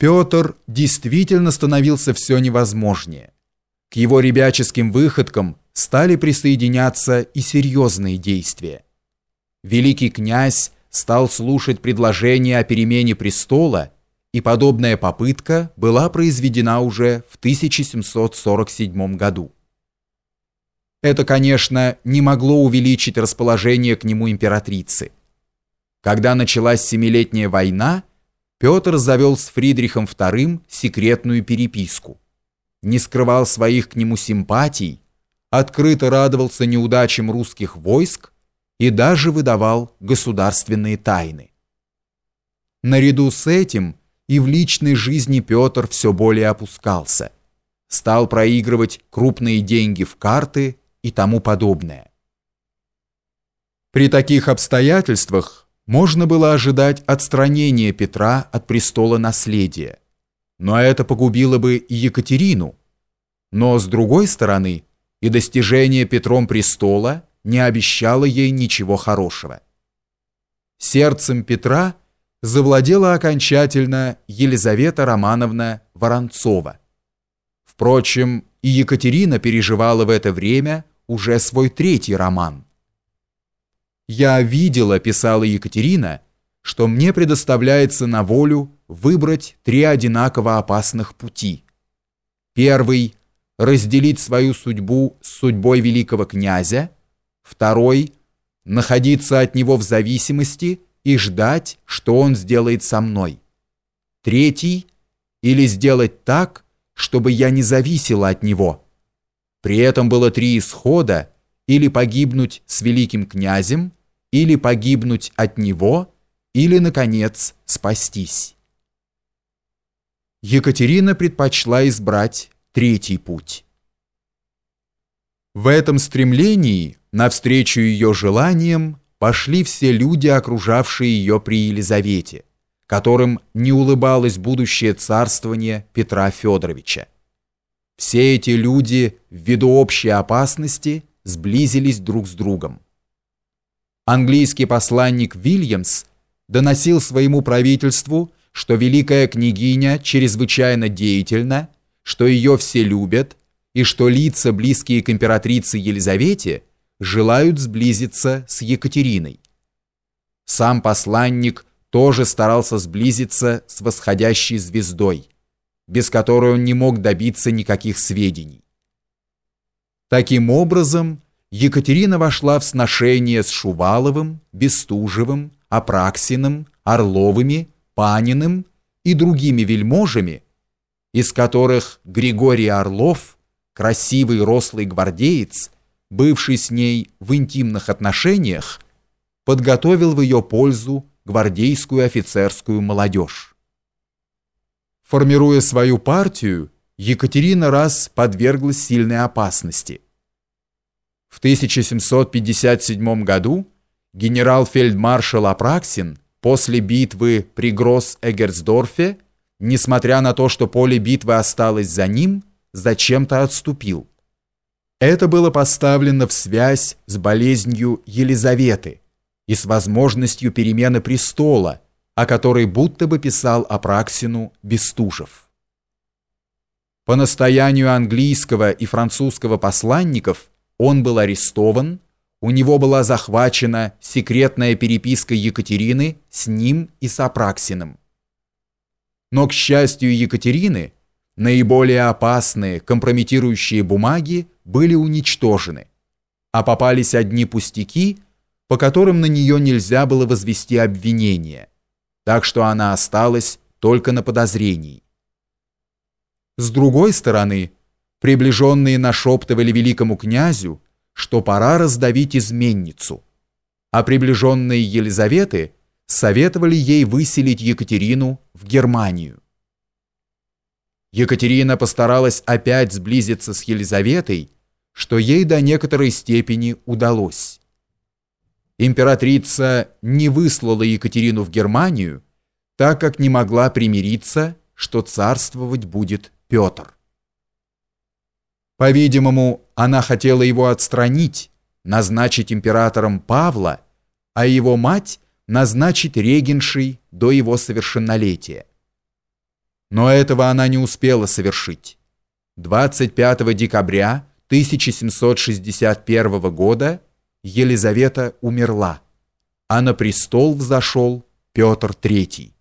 Петр действительно становился все невозможнее. К его ребяческим выходкам стали присоединяться и серьезные действия. Великий князь стал слушать предложение о перемене престола, и подобная попытка была произведена уже в 1747 году. Это, конечно, не могло увеличить расположение к нему императрицы. Когда началась Семилетняя война, Петр завел с Фридрихом II секретную переписку. Не скрывал своих к нему симпатий, открыто радовался неудачам русских войск и даже выдавал государственные тайны. Наряду с этим и в личной жизни Петр все более опускался, стал проигрывать крупные деньги в карты и тому подобное. При таких обстоятельствах можно было ожидать отстранения Петра от престола наследия. Но это погубило бы и Екатерину. Но с другой стороны, и достижение Петром престола не обещало ей ничего хорошего. Сердцем Петра завладела окончательно Елизавета Романовна Воронцова. Впрочем, и Екатерина переживала в это время уже свой третий роман – «Я видела», — писала Екатерина, «что мне предоставляется на волю выбрать три одинаково опасных пути. Первый — разделить свою судьбу с судьбой великого князя. Второй — находиться от него в зависимости и ждать, что он сделает со мной. Третий — или сделать так, чтобы я не зависела от него. При этом было три исхода — или погибнуть с великим князем, или погибнуть от него, или, наконец, спастись. Екатерина предпочла избрать третий путь. В этом стремлении, навстречу ее желаниям, пошли все люди, окружавшие ее при Елизавете, которым не улыбалось будущее царствование Петра Федоровича. Все эти люди, ввиду общей опасности, сблизились друг с другом английский посланник Вильямс доносил своему правительству, что великая княгиня чрезвычайно деятельна, что ее все любят, и что лица, близкие к императрице Елизавете, желают сблизиться с Екатериной. Сам посланник тоже старался сблизиться с восходящей звездой, без которой он не мог добиться никаких сведений. Таким образом, Екатерина вошла в сношение с Шуваловым, Бестужевым, Апраксиным, Орловыми, Паниным и другими вельможами, из которых Григорий Орлов, красивый рослый гвардеец, бывший с ней в интимных отношениях, подготовил в ее пользу гвардейскую офицерскую молодежь. Формируя свою партию, Екатерина раз подверглась сильной опасности – в 1757 году генерал-фельдмаршал Апраксин после битвы при Гросс-Эгерсдорфе, несмотря на то, что поле битвы осталось за ним, зачем-то отступил. Это было поставлено в связь с болезнью Елизаветы и с возможностью перемены престола, о которой будто бы писал Апраксину Бестужев. По настоянию английского и французского посланников он был арестован, у него была захвачена секретная переписка Екатерины с ним и с Апраксиным. Но, к счастью Екатерины, наиболее опасные, компрометирующие бумаги были уничтожены, а попались одни пустяки, по которым на нее нельзя было возвести обвинение, так что она осталась только на подозрении. С другой стороны, Приближенные нашептывали великому князю, что пора раздавить изменницу, а приближенные Елизаветы советовали ей выселить Екатерину в Германию. Екатерина постаралась опять сблизиться с Елизаветой, что ей до некоторой степени удалось. Императрица не выслала Екатерину в Германию, так как не могла примириться, что царствовать будет Петр. По-видимому, она хотела его отстранить, назначить императором Павла, а его мать назначить регеншей до его совершеннолетия. Но этого она не успела совершить. 25 декабря 1761 года Елизавета умерла, а на престол взошел Петр III.